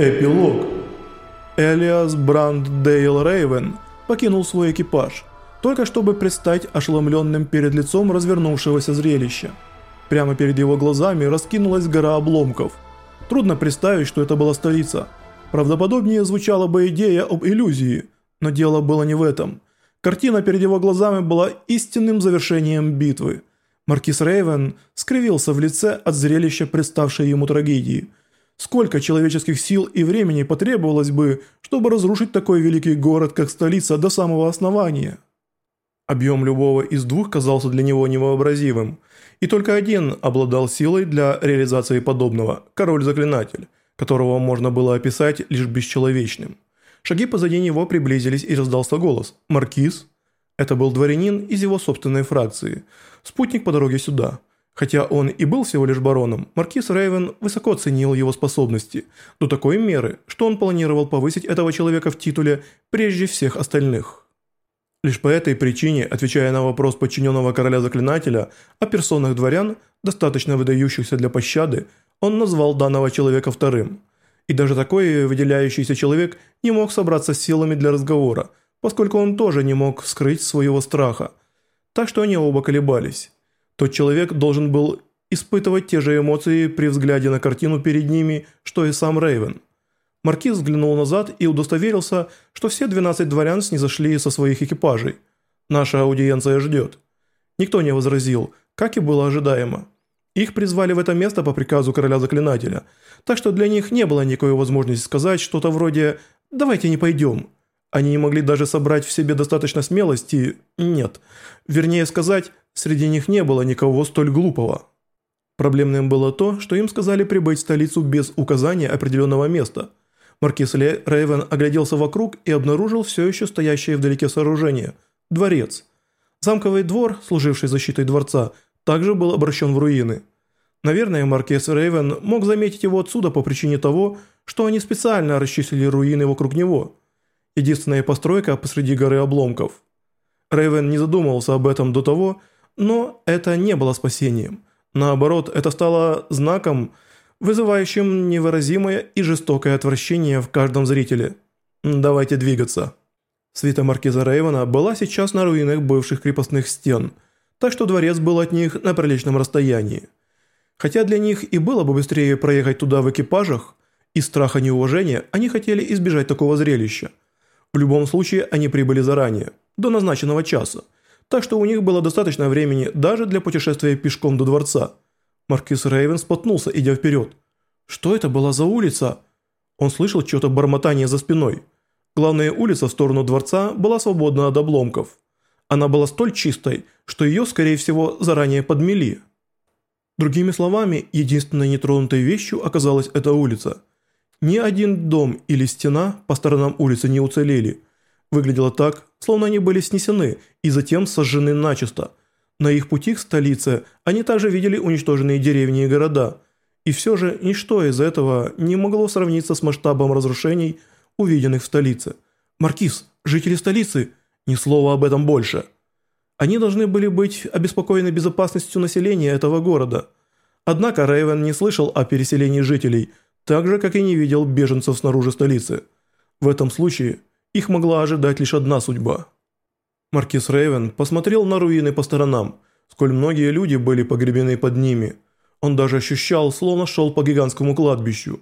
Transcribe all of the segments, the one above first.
Эпилог. Элиас Бранд Дейл Рейвен покинул свой экипаж, только чтобы предстать ошеломленным перед лицом развернувшегося зрелища. Прямо перед его глазами раскинулась гора обломков. Трудно представить, что это была столица. Правдоподобнее звучала бы идея об иллюзии, но дело было не в этом. Картина перед его глазами была истинным завершением битвы. Маркиз Рейвен скривился в лице от зрелища представшей ему трагедии – Сколько человеческих сил и времени потребовалось бы, чтобы разрушить такой великий город, как столица, до самого основания? Объем любого из двух казался для него невообразимым, и только один обладал силой для реализации подобного – король-заклинатель, которого можно было описать лишь бесчеловечным. Шаги позади него приблизились и раздался голос «Маркиз?» Это был дворянин из его собственной фракции, спутник по дороге сюда – Хотя он и был всего лишь бароном, маркиз Рейвен высоко ценил его способности, до такой меры, что он планировал повысить этого человека в титуле прежде всех остальных. Лишь по этой причине, отвечая на вопрос подчиненного короля-заклинателя о персонах дворян, достаточно выдающихся для пощады, он назвал данного человека вторым. И даже такой выделяющийся человек не мог собраться с силами для разговора, поскольку он тоже не мог скрыть своего страха. Так что они оба колебались. Тот человек должен был испытывать те же эмоции при взгляде на картину перед ними, что и сам Рейвен. Маркиз взглянул назад и удостоверился, что все 12 дворян снизошли со своих экипажей. Наша аудиенция ждет. Никто не возразил, как и было ожидаемо. Их призвали в это место по приказу короля-заклинателя, так что для них не было никакой возможности сказать что-то вроде «давайте не пойдем». Они не могли даже собрать в себе достаточно смелости, нет, вернее сказать, Среди них не было никого столь глупого. Проблемным было то, что им сказали прибыть в столицу без указания определенного места. Маркиз Ле Рейвен огляделся вокруг и обнаружил все еще стоящее вдалеке сооружение – дворец. Замковый двор, служивший защитой дворца, также был обращен в руины. Наверное, Маркиз Рейвен мог заметить его отсюда по причине того, что они специально расчислили руины вокруг него. Единственная постройка посреди горы обломков. Рейвен не задумывался об этом до того, но это не было спасением. Наоборот, это стало знаком, вызывающим невыразимое и жестокое отвращение в каждом зрителе. Давайте двигаться. Свита Маркиза Рейвена была сейчас на руинах бывших крепостных стен, так что дворец был от них на приличном расстоянии. Хотя для них и было бы быстрее проехать туда в экипажах, из страха неуважения они хотели избежать такого зрелища. В любом случае они прибыли заранее, до назначенного часа, так что у них было достаточно времени даже для путешествия пешком до дворца. Маркиз Рейвен споткнулся, идя вперед. Что это была за улица? Он слышал что-то бормотание за спиной. Главная улица в сторону дворца была свободна от обломков. Она была столь чистой, что ее, скорее всего, заранее подмели. Другими словами, единственной нетронутой вещью оказалась эта улица. Ни один дом или стена по сторонам улицы не уцелели – Выглядело так, словно они были снесены и затем сожжены начисто. На их пути к столице они также видели уничтоженные деревни и города. И все же ничто из этого не могло сравниться с масштабом разрушений, увиденных в столице. «Маркиз, жители столицы, ни слова об этом больше». Они должны были быть обеспокоены безопасностью населения этого города. Однако Рейвен не слышал о переселении жителей, так же, как и не видел беженцев снаружи столицы. В этом случае их могла ожидать лишь одна судьба. Маркиз Рейвен посмотрел на руины по сторонам, сколь многие люди были погребены под ними. Он даже ощущал, словно шел по гигантскому кладбищу.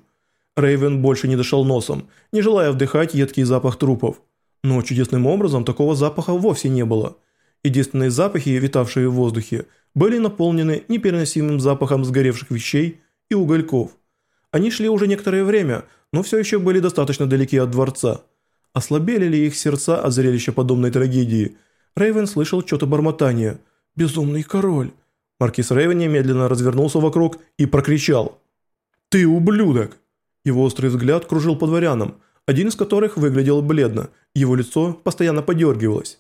Рейвен больше не дышал носом, не желая вдыхать едкий запах трупов. Но чудесным образом такого запаха вовсе не было. Единственные запахи, витавшие в воздухе, были наполнены непереносимым запахом сгоревших вещей и угольков. Они шли уже некоторое время, но все еще были достаточно далеки от дворца. Ослабели ли их сердца от зрелища подобной трагедии? Рейвен слышал что-то бормотание. «Безумный король!» Маркиз Рейвен немедленно развернулся вокруг и прокричал. «Ты ублюдок!» Его острый взгляд кружил по дворянам, один из которых выглядел бледно, его лицо постоянно подергивалось.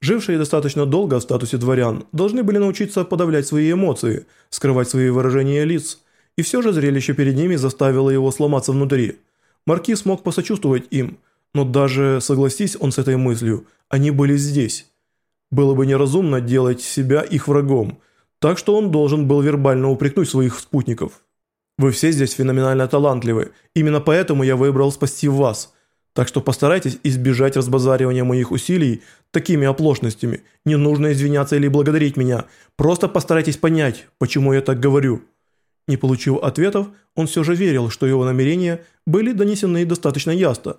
Жившие достаточно долго в статусе дворян должны были научиться подавлять свои эмоции, скрывать свои выражения лиц, и все же зрелище перед ними заставило его сломаться внутри. Маркиз мог посочувствовать им – но даже согласись он с этой мыслью, они были здесь. Было бы неразумно делать себя их врагом, так что он должен был вербально упрекнуть своих спутников. Вы все здесь феноменально талантливы, именно поэтому я выбрал спасти вас. Так что постарайтесь избежать разбазаривания моих усилий такими оплошностями. Не нужно извиняться или благодарить меня, просто постарайтесь понять, почему я так говорю». Не получив ответов, он все же верил, что его намерения были донесены достаточно ясно.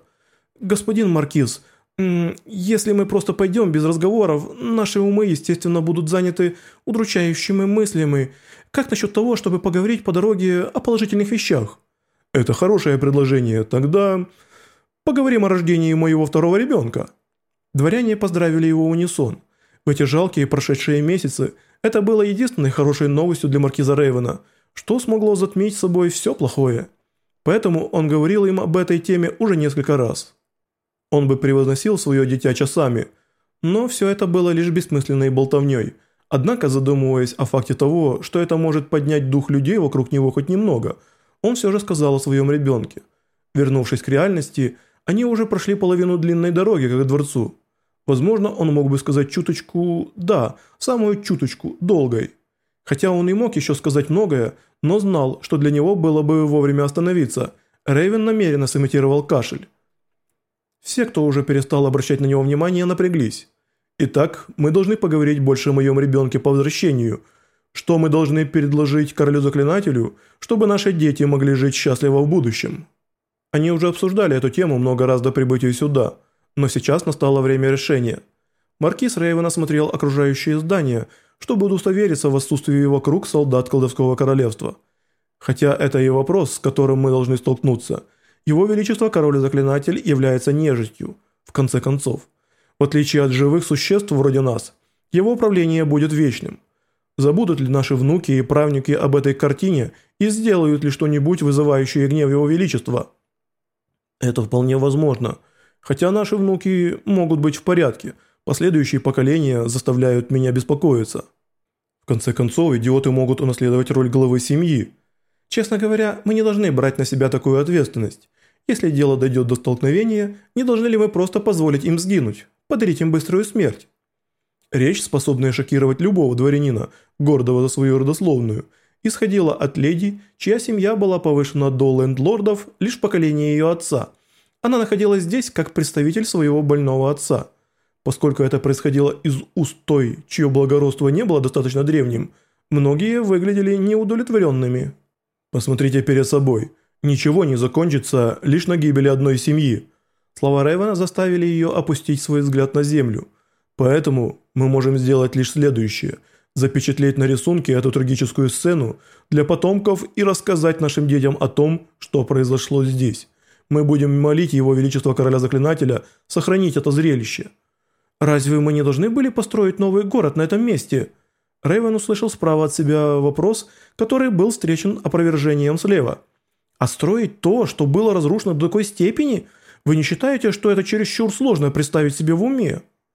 «Господин Маркиз, если мы просто пойдем без разговоров, наши умы, естественно, будут заняты удручающими мыслями. Как насчет того, чтобы поговорить по дороге о положительных вещах?» «Это хорошее предложение. Тогда поговорим о рождении моего второго ребенка». Дворяне поздравили его унисон. В эти жалкие прошедшие месяцы это было единственной хорошей новостью для маркиза Рейвена – что смогло затмить собой все плохое. Поэтому он говорил им об этой теме уже несколько раз. Он бы превозносил свое дитя часами, но все это было лишь бессмысленной болтовней. Однако, задумываясь о факте того, что это может поднять дух людей вокруг него хоть немного, он все же сказал о своем ребенке. Вернувшись к реальности, они уже прошли половину длинной дороги к дворцу. Возможно, он мог бы сказать чуточку «да», самую чуточку, долгой. Хотя он и мог еще сказать многое, но знал, что для него было бы вовремя остановиться. Рейвен намеренно сымитировал кашель. Все, кто уже перестал обращать на него внимание, напряглись. Итак, мы должны поговорить больше о моем ребенке по возвращению. Что мы должны предложить королю-заклинателю, чтобы наши дети могли жить счастливо в будущем? Они уже обсуждали эту тему много раз до прибытия сюда, но сейчас настало время решения. Маркиз Рейвен осмотрел окружающие здания – чтобы удостовериться в отсутствии вокруг солдат колдовского королевства. Хотя это и вопрос, с которым мы должны столкнуться. Его Величество Король-Заклинатель является нежитью, в конце концов. В отличие от живых существ вроде нас, его правление будет вечным. Забудут ли наши внуки и правнуки об этой картине и сделают ли что-нибудь, вызывающее гнев его Величества? Это вполне возможно. Хотя наши внуки могут быть в порядке – Последующие поколения заставляют меня беспокоиться. В конце концов, идиоты могут унаследовать роль главы семьи. Честно говоря, мы не должны брать на себя такую ответственность. Если дело дойдет до столкновения, не должны ли мы просто позволить им сгинуть, подарить им быструю смерть? Речь, способная шокировать любого дворянина, гордого за свою родословную, исходила от леди, чья семья была повышена до лендлордов лишь поколение ее отца. Она находилась здесь как представитель своего больного отца – Поскольку это происходило из уст той, чье благородство не было достаточно древним, многие выглядели неудовлетворенными. Посмотрите перед собой. Ничего не закончится лишь на гибели одной семьи. Слова Рейвена заставили ее опустить свой взгляд на землю. Поэтому мы можем сделать лишь следующее – запечатлеть на рисунке эту трагическую сцену для потомков и рассказать нашим детям о том, что произошло здесь. Мы будем молить Его Величество Короля Заклинателя сохранить это зрелище – «Разве мы не должны были построить новый город на этом месте?» Рейвен услышал справа от себя вопрос, который был встречен опровержением слева. «А строить то, что было разрушено до такой степени? Вы не считаете, что это чересчур сложно представить себе в уме?»